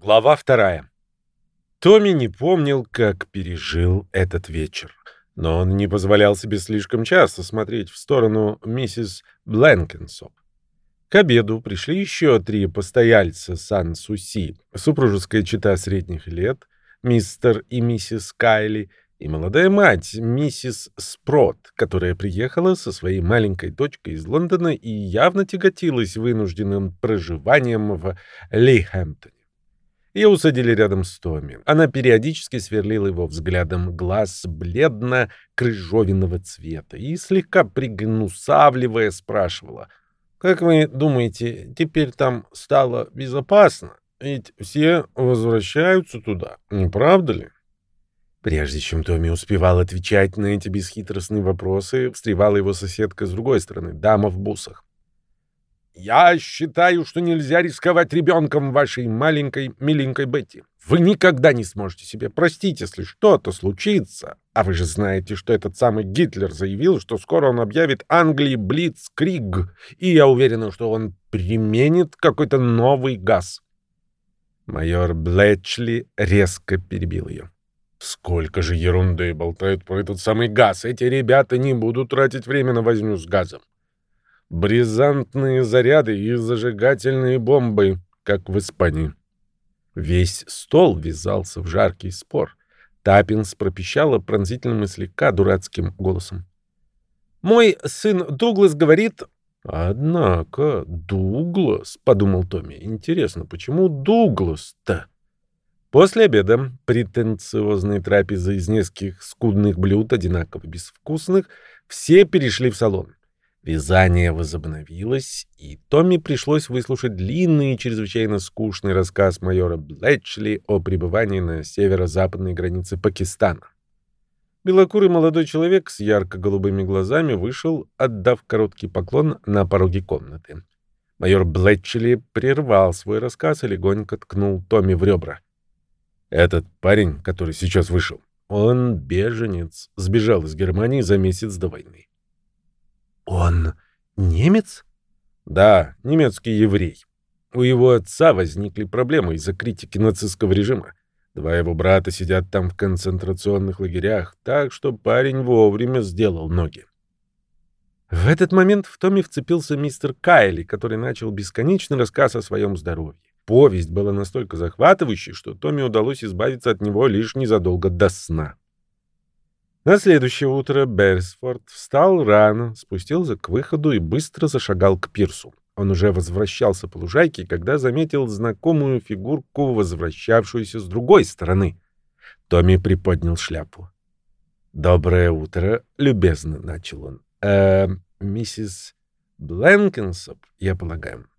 Глава вторая. Томми не помнил, как пережил этот вечер. Но он не позволял себе слишком часто смотреть в сторону миссис Бленкенсоп. К обеду пришли еще три постояльца Сан-Суси, супружеская чета средних лет, мистер и миссис Кайли, и молодая мать, миссис Спрот, которая приехала со своей маленькой дочкой из Лондона и явно тяготилась вынужденным проживанием в Лейхэмптоне. Ее усадили рядом с Томми. Она периодически сверлила его взглядом глаз бледно-крыжовенного цвета и, слегка пригнусавливая, спрашивала, «Как вы думаете, теперь там стало безопасно? Ведь все возвращаются туда, не правда ли?» Прежде чем Томми успевал отвечать на эти бесхитростные вопросы, встревала его соседка с другой стороны, дама в бусах. «Я считаю, что нельзя рисковать ребенком вашей маленькой миленькой Бетти. Вы никогда не сможете себе простить, если что-то случится. А вы же знаете, что этот самый Гитлер заявил, что скоро он объявит Англии Блицкриг, и я уверена, что он применит какой-то новый газ». Майор Блетчли резко перебил ее. Сколько же ерунды болтают про этот самый газ. Эти ребята не будут тратить время на возню с газом. Бризантные заряды и зажигательные бомбы, как в Испании. Весь стол ввязался в жаркий спор. Таппинс пропищала пронзительным и слегка дурацким голосом. «Мой сын Дуглас говорит...» «Однако, Дуглас», — подумал Томми, — «интересно, почему Дуглас-то?» После обеда претенциозной трапезы из нескольких скудных блюд, одинаково безвкусных, все перешли в салон. Вязание возобновилось, и Томми пришлось выслушать длинный и чрезвычайно скучный рассказ майора Блетчли о пребывании на северо-западной границе Пакистана. Белокурый молодой человек с ярко-голубыми глазами вышел, отдав короткий поклон на пороге комнаты. Майор Блетчли прервал свой рассказ и легонько ткнул Томми в ребра. Этот парень, который сейчас вышел, он беженец, сбежал из Германии за месяц до войны. Он немец? Да, немецкий еврей. У его отца возникли проблемы из-за критики нацистского режима. Два его брата сидят там в концентрационных лагерях, так что парень вовремя сделал ноги. В этот момент в Томе вцепился мистер Кайли, который начал бесконечный рассказ о своем здоровье. Повесть была настолько захватывающей, что Томми удалось избавиться от него лишь незадолго до сна. На следующее утро Берсфорд встал рано, спустился к выходу и быстро зашагал к пирсу. Он уже возвращался по лужайке, когда заметил знакомую фигурку, возвращавшуюся с другой стороны. Томми приподнял шляпу. «Доброе утро», — любезно начал он. «Э, миссис Бленкинсоп, я полагаю».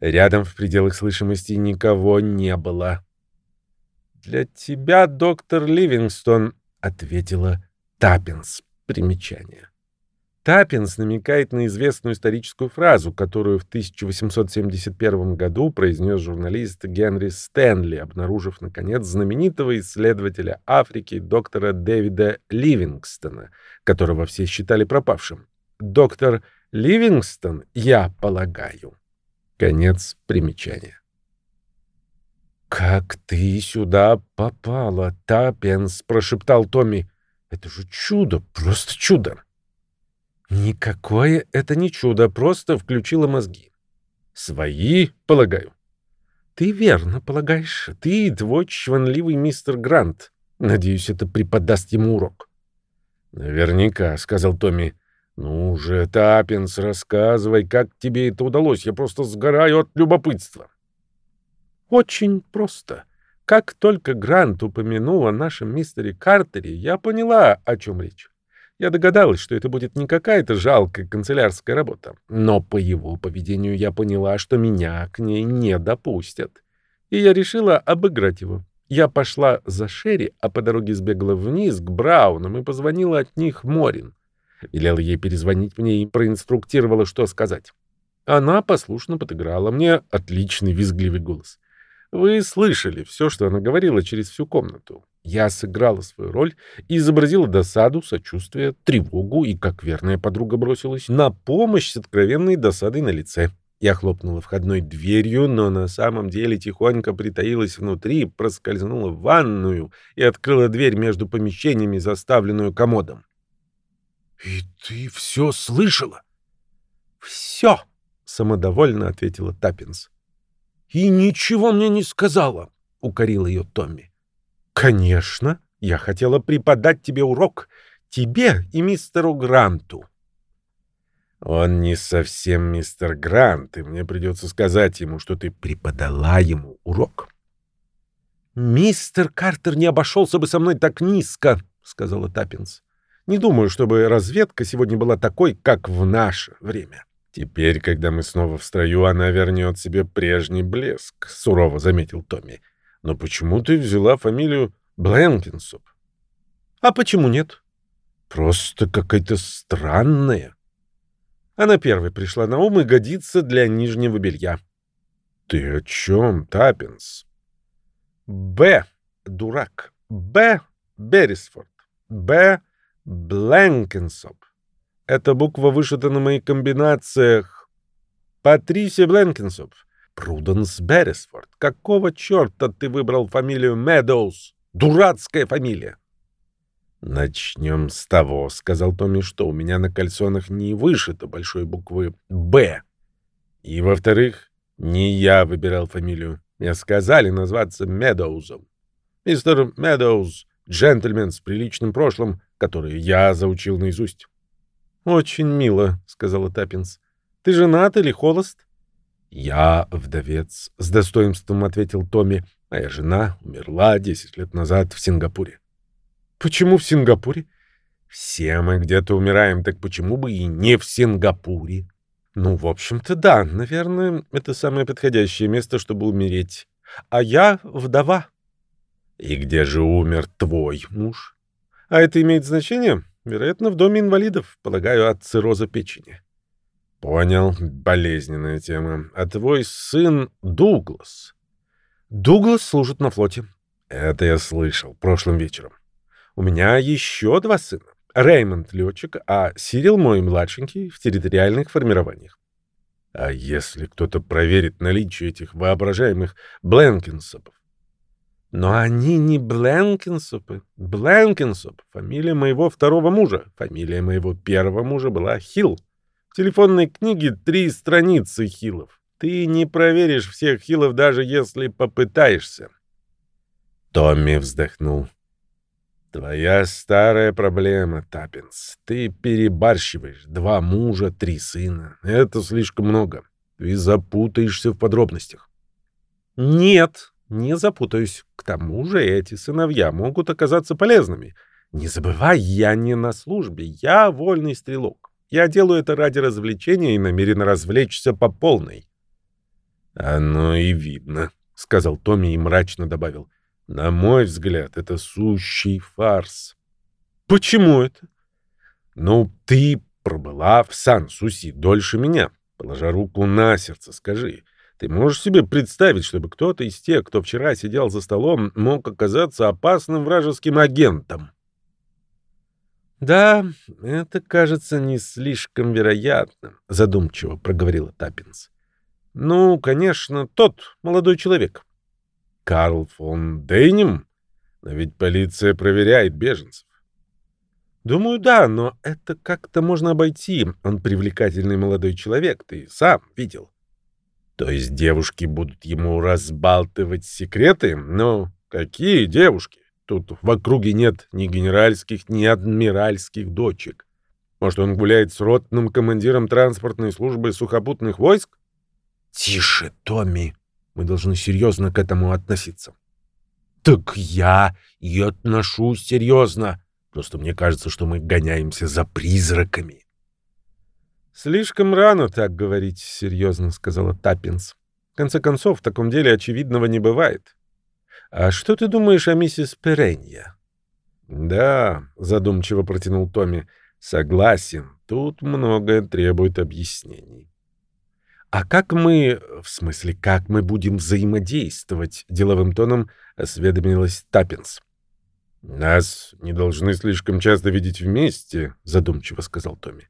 Рядом в пределах слышимости никого не было. «Для тебя, доктор Ливингстон», — ответила Таппинс. Примечание. Таппинс намекает на известную историческую фразу, которую в 1871 году произнес журналист Генри Стэнли, обнаружив, наконец, знаменитого исследователя Африки доктора Дэвида Ливингстона, которого все считали пропавшим. «Доктор Ливингстон, я полагаю». Конец примечания. «Как ты сюда попала, Таппенс?» — прошептал Томми. «Это же чудо, просто чудо!» «Никакое это не чудо, просто включило мозги». «Свои, полагаю». «Ты верно полагаешь. Ты твой чванливый мистер Грант. Надеюсь, это преподаст ему урок». «Наверняка», — сказал Томми. «Ну же, Таппинс, рассказывай, как тебе это удалось. Я просто сгораю от любопытства». «Очень просто. Как только Грант упомянул о нашем мистере Картере, я поняла, о чем речь. Я догадалась, что это будет не какая-то жалкая канцелярская работа, но по его поведению я поняла, что меня к ней не допустят. И я решила обыграть его. Я пошла за Шерри, а по дороге сбегала вниз к Браунам и позвонила от них Морин. Велела ей перезвонить мне и проинструктировала, что сказать. Она послушно подыграла мне отличный визгливый голос. Вы слышали все, что она говорила через всю комнату. Я сыграла свою роль и изобразила досаду, сочувствие, тревогу и, как верная подруга, бросилась на помощь с откровенной досадой на лице. Я хлопнула входной дверью, но на самом деле тихонько притаилась внутри, проскользнула в ванную и открыла дверь между помещениями, заставленную комодом. «И ты все слышала?» «Все!» — самодовольно ответила Таппенс. «И ничего мне не сказала!» — укорил ее Томми. «Конечно! Я хотела преподать тебе урок. Тебе и мистеру Гранту». «Он не совсем мистер Грант, и мне придется сказать ему, что ты преподала ему урок». «Мистер Картер не обошелся бы со мной так низко», — сказала Таппенс. Не думаю, чтобы разведка сегодня была такой, как в наше время. Теперь, когда мы снова в строю, она вернет себе прежний блеск, — сурово заметил Томми. Но почему ты взяла фамилию Бленкинсоп? А почему нет? Просто какая-то странная. Она первой пришла на ум и годится для нижнего белья. Ты о чем, Таппинс? Б. Дурак. Б. Беррисфорд. Б. Бленкинсоп. Эта буква вышита на моих комбинациях. Патрисия Бленкинсоп. Пруденс Беррисфорд. Какого черта ты выбрал фамилию Медоуз? Дурацкая фамилия. Начнем с того, сказал Томми, что у меня на кальсонах не вышито большой буквы «Б». И, во-вторых, не я выбирал фамилию. Мне сказали назваться Медоузом. Мистер Медоуз джентльмен с приличным прошлым, который я заучил наизусть. «Очень мило», — сказала Таппинс. «Ты женат или холост?» «Я вдовец», — с достоинством ответил Томми. «Моя жена умерла десять лет назад в Сингапуре». «Почему в Сингапуре?» «Все мы где-то умираем, так почему бы и не в Сингапуре?» «Ну, в общем-то, да. Наверное, это самое подходящее место, чтобы умереть. А я вдова». «И где же умер твой муж?» «А это имеет значение? Вероятно, в доме инвалидов, полагаю, от цирроза печени». «Понял. Болезненная тема. А твой сын Дуглас?» «Дуглас служит на флоте». «Это я слышал прошлым вечером». «У меня еще два сына. Реймонд — летчик, а Сирил мой младшенький в территориальных формированиях». «А если кто-то проверит наличие этих воображаемых Бленкинсопов?» Но они не Бленкинсопы. Бленкинсоп — фамилия моего второго мужа. Фамилия моего первого мужа была Хилл. В телефонной книге три страницы Хиллов. Ты не проверишь всех Хиллов, даже если попытаешься. Томми вздохнул. Твоя старая проблема, Таппинс. Ты перебарщиваешь. Два мужа, три сына. Это слишком много. Ты запутаешься в подробностях. Нет, не запутаюсь. К тому же эти сыновья могут оказаться полезными. Не забывай, я не на службе, я вольный стрелок. Я делаю это ради развлечения и намерен развлечься по полной. — Оно и видно, — сказал Томми и мрачно добавил. — На мой взгляд, это сущий фарс. — Почему это? — Ну, ты пробыла в Сан-Суси дольше меня. Положа руку на сердце, скажи — ты можешь себе представить, чтобы кто-то из тех, кто вчера сидел за столом, мог оказаться опасным вражеским агентом? «Да, это кажется не слишком вероятным», — задумчиво проговорила Таппинс. «Ну, конечно, тот молодой человек». «Карл фон Дейнем? Но ведь полиция проверяет беженцев». «Думаю, да, но это как-то можно обойти. Он привлекательный молодой человек, ты сам видел». То есть девушки будут ему разбалтывать секреты? Ну, какие девушки? Тут в округе нет ни генеральских, ни адмиральских дочек. Может, он гуляет с ротным командиром транспортной службы сухопутных войск? Тише, Томми. Мы должны серьезно к этому относиться. Так я и отношусь серьезно. Просто мне кажется, что мы гоняемся за призраками. «Слишком рано так говорить серьезно», — сказала Таппинс. «В конце концов, в таком деле очевидного не бывает. А что ты думаешь о миссис Перенья?» «Да», — задумчиво протянул Томми, — «согласен, тут многое требует объяснений». «А как мы, в смысле, как мы будем взаимодействовать?» — деловым тоном осведомилась Таппинс. «Нас не должны слишком часто видеть вместе», — задумчиво сказал Томми.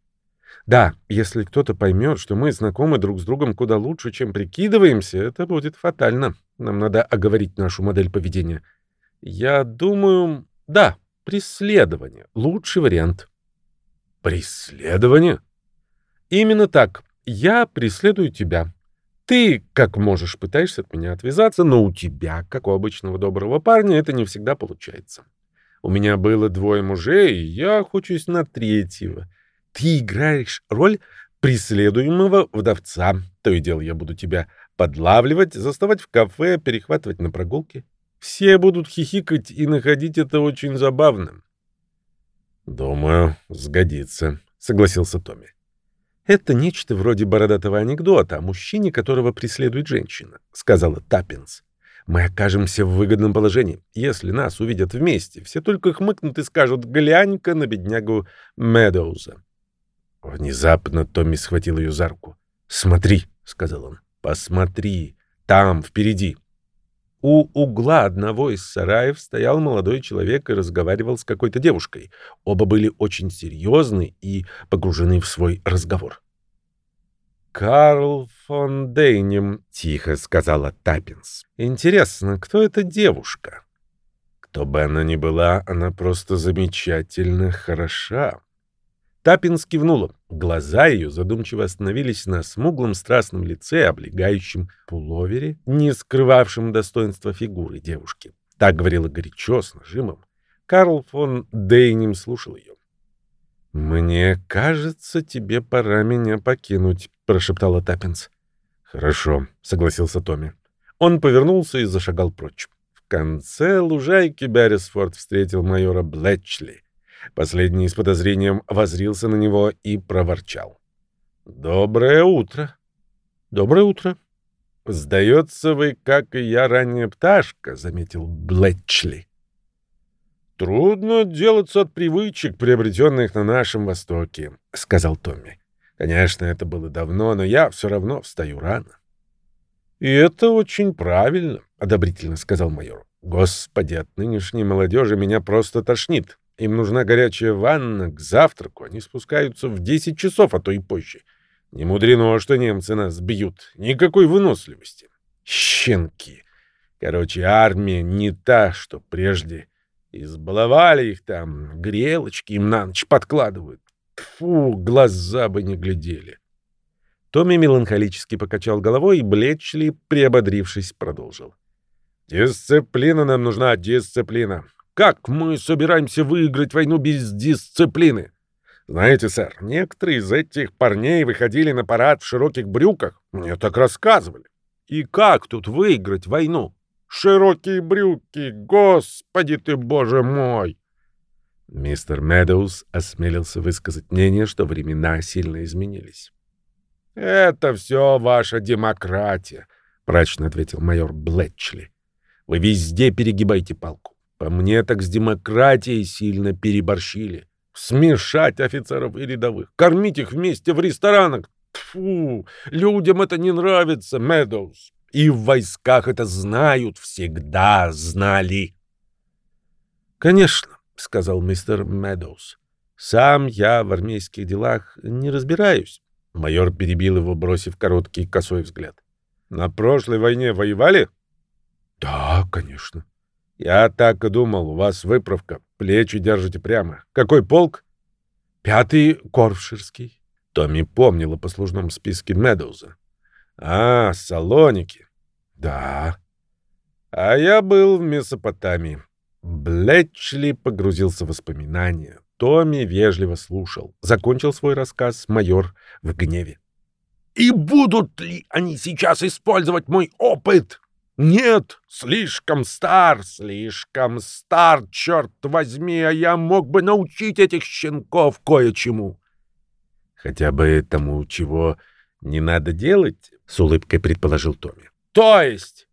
Да, если кто-то поймет, что мы знакомы друг с другом куда лучше, чем прикидываемся, это будет фатально. Нам надо оговорить нашу модель поведения. Я думаю, да, преследование — лучший вариант. Преследование? Именно так. Я преследую тебя. Ты, как можешь, пытаешься от меня отвязаться, но у тебя, как у обычного доброго парня, это не всегда получается. У меня было двое мужей, и я охочусь на третьего. Ты играешь роль преследуемого вдовца. То и дело я буду тебя подлавливать, заставать в кафе, перехватывать на прогулке. Все будут хихикать и находить это очень забавным. «Думаю, сгодится», — согласился Томми. «Это нечто вроде бородатого анекдота о мужчине, которого преследует женщина», — сказала Таппинс. «Мы окажемся в выгодном положении. Если нас увидят вместе, все только хмыкнут и скажут «глянь-ка на беднягу Медоуза». Внезапно Томми схватил ее за руку. «Смотри», — сказал он, — «посмотри, там, впереди». У угла одного из сараев стоял молодой человек и разговаривал с какой-то девушкой. Оба были очень серьезны и погружены в свой разговор. «Карл фон Дейнем», — тихо сказала Таппинс. «Интересно, кто эта девушка?» «Кто бы она ни была, она просто замечательно хороша». Таппенс кивнула. Глаза ее задумчиво остановились на смуглом страстном лице, облегающем пуловере, не скрывавшем достоинства фигуры девушки. Та говорила горячо, с нажимом. Карл фон Дейнем слушал ее. «Мне кажется, тебе пора меня покинуть», — прошептала Таппенс. «Хорошо», — согласился Томми. Он повернулся и зашагал прочь. В конце лужайки Беррисфорд встретил майора Блетчли. Последний с подозрением возрился на него и проворчал. «Доброе утро!» «Доброе утро!» «Сдается вы, как и я, ранняя пташка», — заметил Блетчли. «Трудно делаться от привычек, приобретенных на нашем Востоке», — сказал Томми. «Конечно, это было давно, но я все равно встаю рано». «И это очень правильно», — одобрительно сказал майор. «Господи, от нынешней молодежи меня просто тошнит. Им нужна горячая ванна к завтраку. Они спускаются в 10 часов, а то и позже. Не мудрено, что немцы нас бьют. Никакой выносливости. Щенки. Короче, армия не та, что прежде. Избаловали их там, грелочки им на ночь подкладывают. Фу, глаза бы не глядели. Томми меланхолически покачал головой, и Блечли, приободрившись, продолжил. «Дисциплина нам нужна, дисциплина. Как мы собираемся выиграть войну без дисциплины? Знаете, сэр, некоторые из этих парней выходили на парад в широких брюках. Мне так рассказывали. И как тут выиграть войну? Широкие брюки, господи ты, боже мой! Мистер Медоуз осмелился высказать мнение, что времена сильно изменились. «Это все ваша демократия», — мрачно ответил майор Блетчли. «Вы везде перегибаете палку. По мне так с демократией сильно переборщили. Смешать офицеров и рядовых, кормить их вместе в ресторанах. Фу, людям это не нравится, Медоуз. И в войсках это знают, всегда знали. Конечно, сказал мистер Медоуз. Сам я в армейских делах не разбираюсь. Майор перебил его, бросив короткий косой взгляд. На прошлой войне воевали? Да, конечно. Я так и думал, у вас выправка, плечи держите прямо. Какой полк? Пятый Корфширский. Томми помнил о послужном списке Медоуза. А, Салоники. Да. А я был в Месопотамии. Блетчли погрузился в воспоминания. Томми вежливо слушал. Закончил свой рассказ майор в гневе. «И будут ли они сейчас использовать мой опыт?» Нет, слишком стар, слишком стар, черт возьми, а я мог бы научить этих щенков кое-чему. Хотя бы тому, чего не надо делать, с улыбкой предположил Томми. То есть...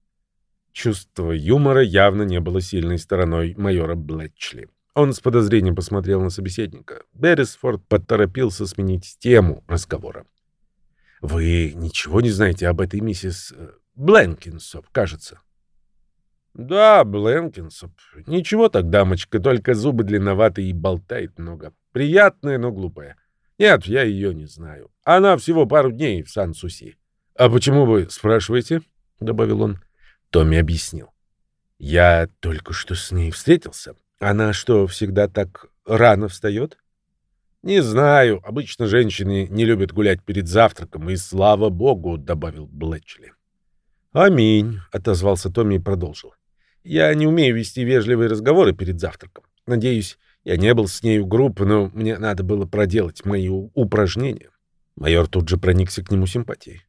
Чувство юмора явно не было сильной стороной майора Блетчли. Он с подозрением посмотрел на собеседника. Беррисфорд поторопился сменить тему разговора. «Вы ничего не знаете об этой миссис э, Бленкинсоп, кажется. Да, Бленкинсоп. Ничего так, дамочка, только зубы длинноватые и болтает много. Приятная, но глупая. Нет, я ее не знаю. Она всего пару дней в Сан-Суси. А почему вы спрашиваете? добавил он. Томми объяснил. Я только что с ней встретился. Она что, всегда так рано встает? Не знаю. Обычно женщины не любят гулять перед завтраком, и слава богу, добавил Блэчли. Аминь, отозвался Томми и продолжил. Я не умею вести вежливые разговоры перед завтраком. Надеюсь, я не был с нею группы, но мне надо было проделать мои упражнения. Майор тут же проникся к нему симпатией.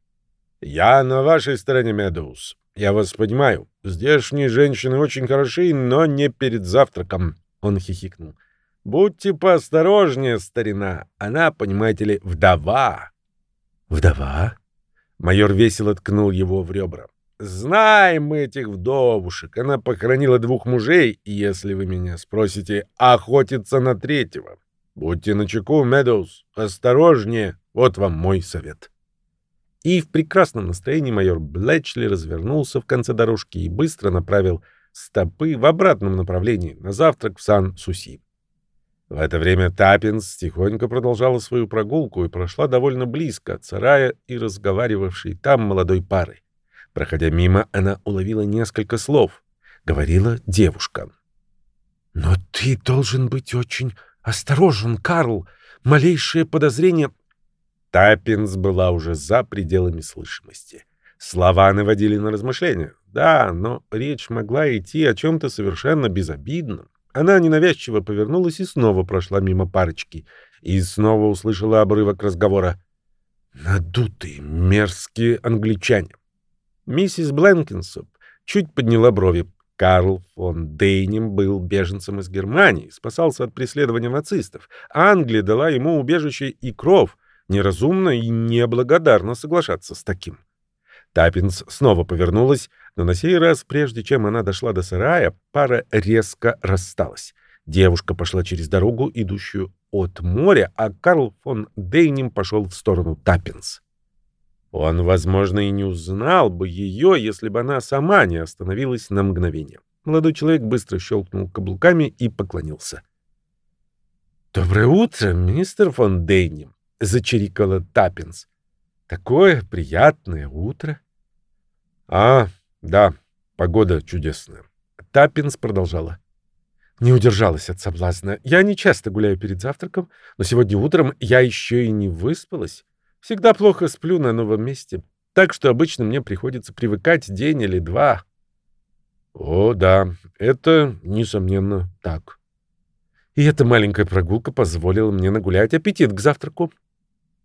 «Я на вашей стороне, Медоуз. Я вас понимаю. Здешние женщины очень хороши, но не перед завтраком». Он хихикнул. «Будьте поосторожнее, старина. Она, понимаете ли, вдова». «Вдова?» Майор весело ткнул его в ребра. Знаем мы этих вдовушек. Она похоронила двух мужей, и, если вы меня спросите, охотится на третьего. Будьте начеку, Медоуз, осторожнее. Вот вам мой совет. И в прекрасном настроении майор Блэчли развернулся в конце дорожки и быстро направил стопы в обратном направлении на завтрак в Сан-Суси. В это время Таппинс тихонько продолжала свою прогулку и прошла довольно близко от сарая и разговаривавшей там молодой пары. Проходя мимо, она уловила несколько слов. Говорила девушка. «Но ты должен быть очень осторожен, Карл. Малейшее подозрение...» Таппинс была уже за пределами слышимости. Слова наводили на размышления. Да, но речь могла идти о чем-то совершенно безобидном. Она ненавязчиво повернулась и снова прошла мимо парочки. И снова услышала обрывок разговора. «Надутые, мерзкие англичане. Миссис Бленкинсоп чуть подняла брови. Карл фон Дейнем был беженцем из Германии, спасался от преследования нацистов. Англия дала ему убежище и кров. Неразумно и неблагодарно соглашаться с таким. Таппинс снова повернулась, но на сей раз, прежде чем она дошла до сарая, пара резко рассталась. Девушка пошла через дорогу, идущую от моря, а Карл фон Дейнем пошел в сторону Таппинс. Он, возможно, и не узнал бы ее, если бы она сама не остановилась на мгновение. Молодой человек быстро щелкнул каблуками и поклонился. «Доброе утро, мистер фон Дейни», — зачирикала Таппинс. «Такое приятное утро». «А, да, погода чудесная». Таппинс продолжала. Не удержалась от соблазна. Я не часто гуляю перед завтраком, но сегодня утром я еще и не выспалась. Всегда плохо сплю на новом месте, так что обычно мне приходится привыкать день или два. О, да, это, несомненно, так. И эта маленькая прогулка позволила мне нагулять аппетит к завтраку.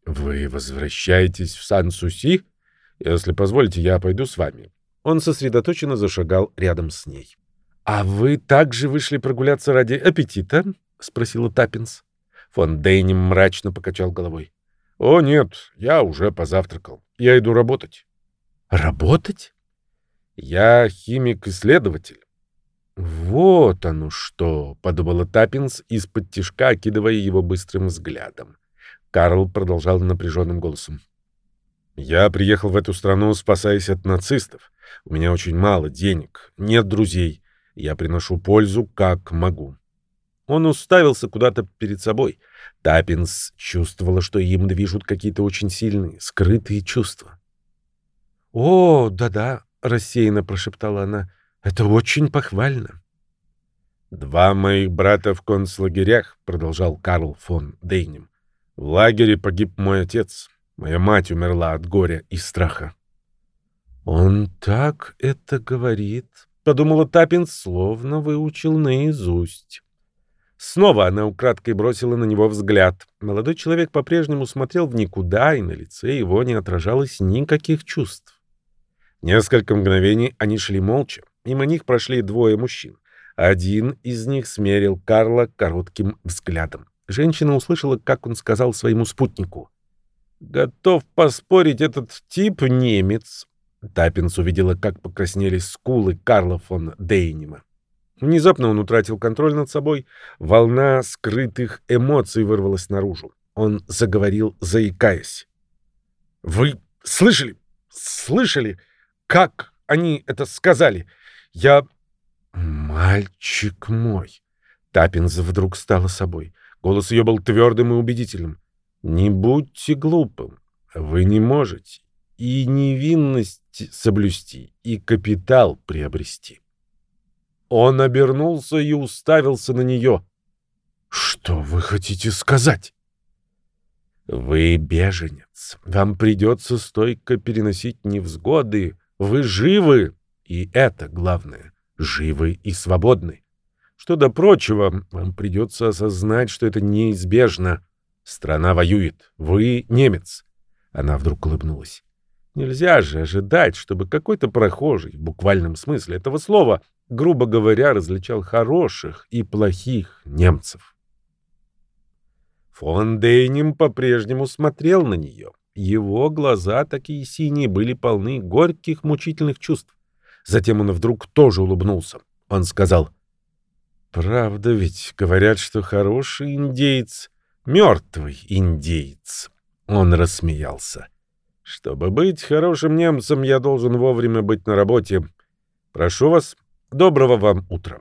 Вы возвращаетесь в Сан-Суси? Если позволите, я пойду с вами. Он сосредоточенно зашагал рядом с ней. А вы также вышли прогуляться ради аппетита? спросила Таппинс. Фон Дейнем мрачно покачал головой. «О, нет, я уже позавтракал. Я иду работать». «Работать?» «Я химик-исследователь». «Вот оно что!» — подумала Таппинс, из-под тишка окидывая его быстрым взглядом. Карл продолжал напряженным голосом. «Я приехал в эту страну, спасаясь от нацистов. У меня очень мало денег, нет друзей. Я приношу пользу, как могу. Он уставился куда-то перед собой. Таппинс чувствовала, что им движут какие-то очень сильные, скрытые чувства. «О, да-да», — рассеянно прошептала она, — «это очень похвально». «Два моих брата в концлагерях», — продолжал Карл фон Дейнем. «В лагере погиб мой отец. Моя мать умерла от горя и страха». «Он так это говорит», — подумала Таппинс, словно выучил наизусть. Снова она украдкой бросила на него взгляд. Молодой человек по-прежнему смотрел в никуда, и на лице его не отражалось никаких чувств. Несколько мгновений они шли молча. Мимо них прошли двое мужчин. Один из них смерил Карла коротким взглядом. Женщина услышала, как он сказал своему спутнику. «Готов поспорить, этот тип немец». Таппинс увидела, как покраснели скулы Карла фон Дейнима. Внезапно он утратил контроль над собой. Волна скрытых эмоций вырвалась наружу. Он заговорил, заикаясь. «Вы слышали? Слышали? Как они это сказали? Я...» «Мальчик мой!» Таппинс вдруг стала собой. Голос ее был твердым и убедительным. Не будьте глупым. Вы не можете и невинность соблюсти, и капитал приобрести. Он обернулся и уставился на нее. «Что вы хотите сказать?» «Вы беженец. Вам придется стойко переносить невзгоды. Вы живы, и это главное. Живы и свободны. Что до прочего, вам придется осознать, что это неизбежно. Страна воюет. Вы немец». Она вдруг улыбнулась. Нельзя же ожидать, чтобы какой-то прохожий, в буквальном смысле этого слова, грубо говоря, различал хороших и плохих немцев. Фон Дейнем по-прежнему смотрел на нее. Его глаза, такие синие, были полны горьких, мучительных чувств. Затем он вдруг тоже улыбнулся. Он сказал, «Правда ведь, говорят, что хороший индейец — мертвый индейец». Он рассмеялся. Чтобы быть хорошим немцем, я должен вовремя быть на работе. Прошу вас, доброго вам утра.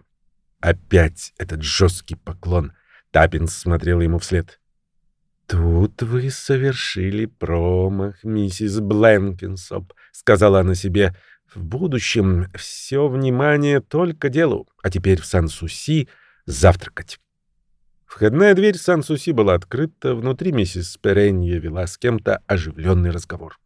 Опять этот жесткий поклон. Таппинс смотрел ему вслед. «Тут вы совершили промах, миссис Бленкинсоп», — сказала она себе. «В будущем все внимание только делу, а теперь в Сан-Суси завтракать». Входная дверь Сан-Суси была открыта, внутри миссис Перенье вела с кем-то оживленный разговор.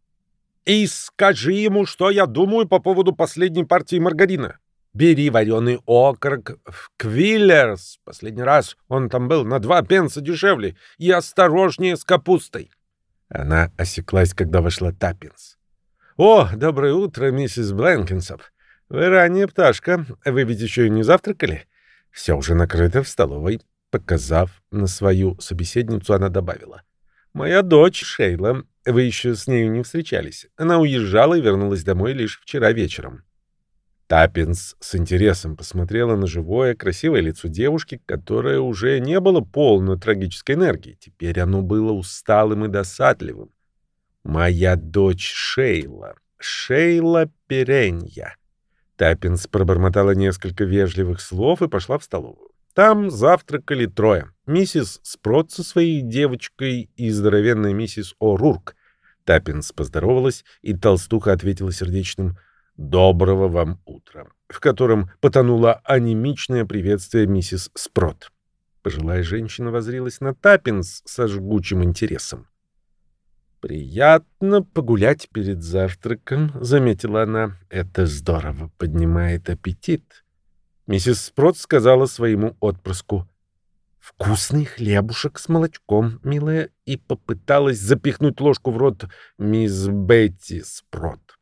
«И скажи ему, что я думаю по поводу последней партии маргарина. Бери вареный окорок в Квиллерс. Последний раз он там был на два пенса дешевле. И осторожнее с капустой». Она осеклась, когда вошла Таппенс. «О, доброе утро, миссис Бленкинсоп. Вы ранняя пташка. Вы ведь еще и не завтракали? Все уже накрыто в столовой. Показав на свою собеседницу, она добавила. «Моя дочь Шейла, вы еще с нею не встречались. Она уезжала и вернулась домой лишь вчера вечером». Таппенс с интересом посмотрела на живое, красивое лицо девушки, которое уже не было полно трагической энергии. Теперь оно было усталым и досадливым. «Моя дочь Шейла. Шейла Перенья». Таппенс пробормотала несколько вежливых слов и пошла в столовую. Там завтракали трое. Миссис Спрот со своей девочкой и здоровенная миссис О'Рурк. Таппенс поздоровалась, и толстуха ответила сердечным «Доброго вам утра», в котором потонуло анемичное приветствие миссис Спрот. Пожилая женщина воззрилась на Таппенс со жгучим интересом. «Приятно погулять перед завтраком», — заметила она. «Это здорово поднимает аппетит». Миссис Спрот сказала своему отпрыску. «Вкусный хлебушек с молочком, милая», и попыталась запихнуть ложку в рот мисс Бетти Спрот.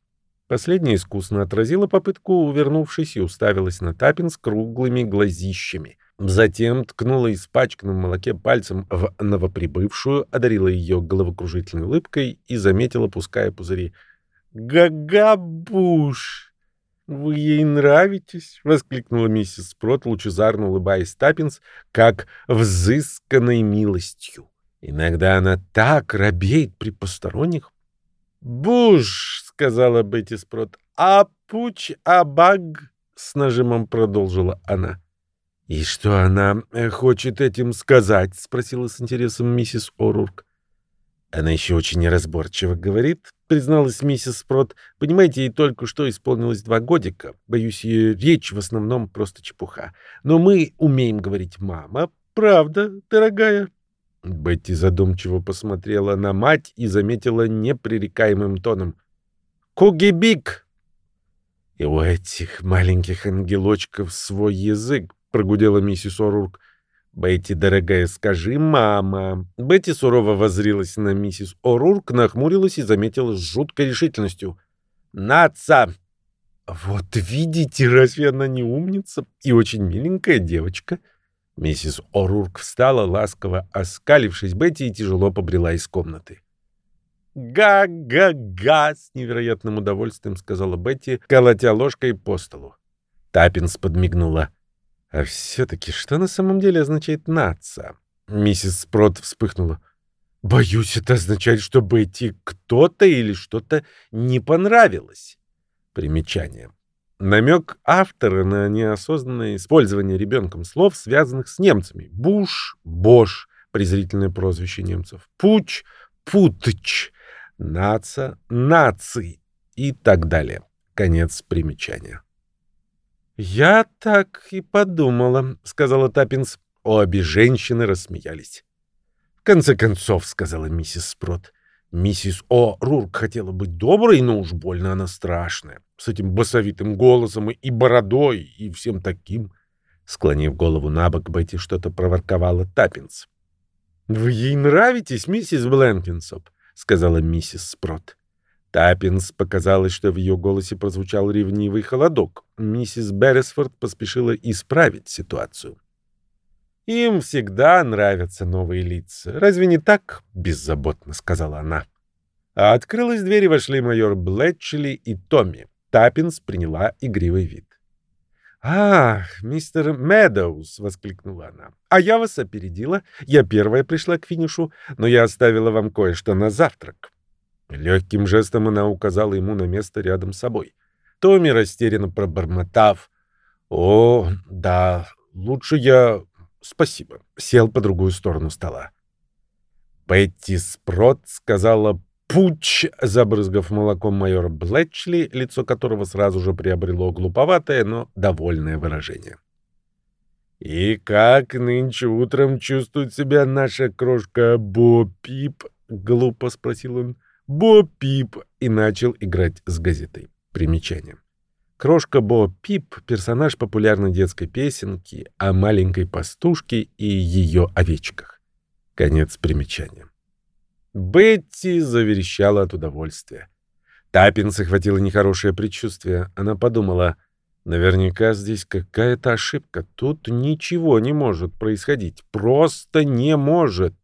Последняя искусно отразила попытку, увернувшись, и уставилась на Таппин с круглыми глазищами. Затем ткнула испачканным молоке пальцем в новоприбывшую, одарила ее головокружительной улыбкой и заметила, пуская пузыри. «Гагабуш!» «Вы ей нравитесь?» — воскликнула миссис Спрот, лучезарно улыбаясь Таппинс, как взысканной милостью. Иногда она так робеет при посторонних. «Буш!» — сказала Бетти Спрот. «А пуч абаг!» — с нажимом продолжила она. «И что она э, хочет этим сказать?» — спросила с интересом миссис О'Рурк. Она еще очень неразборчиво говорит, призналась миссис Спрот. Понимаете, ей только что исполнилось два годика. Боюсь, ее речь в основном просто чепуха. Но мы умеем говорить «мама». Правда, дорогая? Бетти задумчиво посмотрела на мать и заметила непререкаемым тоном. «Кугибик!» «И у этих маленьких ангелочков свой язык», — прогудела миссис Орурк. «Бетти, дорогая, скажи, мама». Бетти сурово воззрилась на миссис О'Рурк, нахмурилась и заметила с жуткой решительностью. «Наца!» «Вот видите, разве она не умница и очень миленькая девочка?» Миссис О'Рурк встала, ласково оскалившись Бетти, и тяжело побрела из комнаты. «Га-га-га!» — с невероятным удовольствием сказала Бетти, колотя ложкой по столу. Таппинс подмигнула. А все-таки что на самом деле означает «наца»? Миссис Спрот вспыхнула. Боюсь, это означает, что Бетти кто-то или что-то не понравилось. Примечание. Намек автора на неосознанное использование ребенком слов, связанных с немцами. Буш, Бош, презрительное прозвище немцев, пуч, путч, наца, наций и так далее. Конец примечания. «Я так и подумала», — сказала Таппенс. Обе женщины рассмеялись. «В конце концов», — сказала миссис Спрот, — «миссис О'Рурк хотела быть доброй, но уж больно она страшная, с этим басовитым голосом и бородой, и всем таким». Склонив голову на бок, Бетти что-то проворковала Таппенс. «Вы ей нравитесь, миссис Бленкинсоп», — сказала миссис Спрот. Таппенс показалось, что в ее голосе прозвучал ревнивый холодок. Миссис Беррисфорд поспешила исправить ситуацию. «Им всегда нравятся новые лица. Разве не так?» — беззаботно сказала она. А открылась дверь, и вошли майор Блетчели и Томми. Таппенс приняла игривый вид. «Ах, мистер Медоуз!» — воскликнула она. «А я вас опередила. Я первая пришла к финишу, но я оставила вам кое-что на завтрак». Легким жестом она указала ему на место рядом с собой. Томми, растерянно пробормотав, «О, да, лучше я... Спасибо», сел по другую сторону стола. Бетти Спрот сказала «Пуч», забрызгав молоком майора Блетчли, лицо которого сразу же приобрело глуповатое, но довольное выражение. «И как нынче утром чувствует себя наша крошка Бо-Пип?» — глупо спросил он. Бо-Пип и начал играть с газетой. Примечание. Крошка Бо-Пип — персонаж популярной детской песенки о маленькой пастушке и ее овечках. Конец примечания. Бетти заверещала от удовольствия. Таппин захватила нехорошее предчувствие. Она подумала, наверняка здесь какая-то ошибка. Тут ничего не может происходить. Просто не может.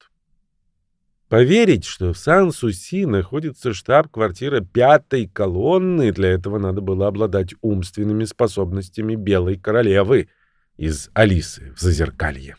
Поверить, что в Сан-Суси находится штаб-квартира пятой колонны, для этого надо было обладать умственными способностями белой королевы из «Алисы в Зазеркалье».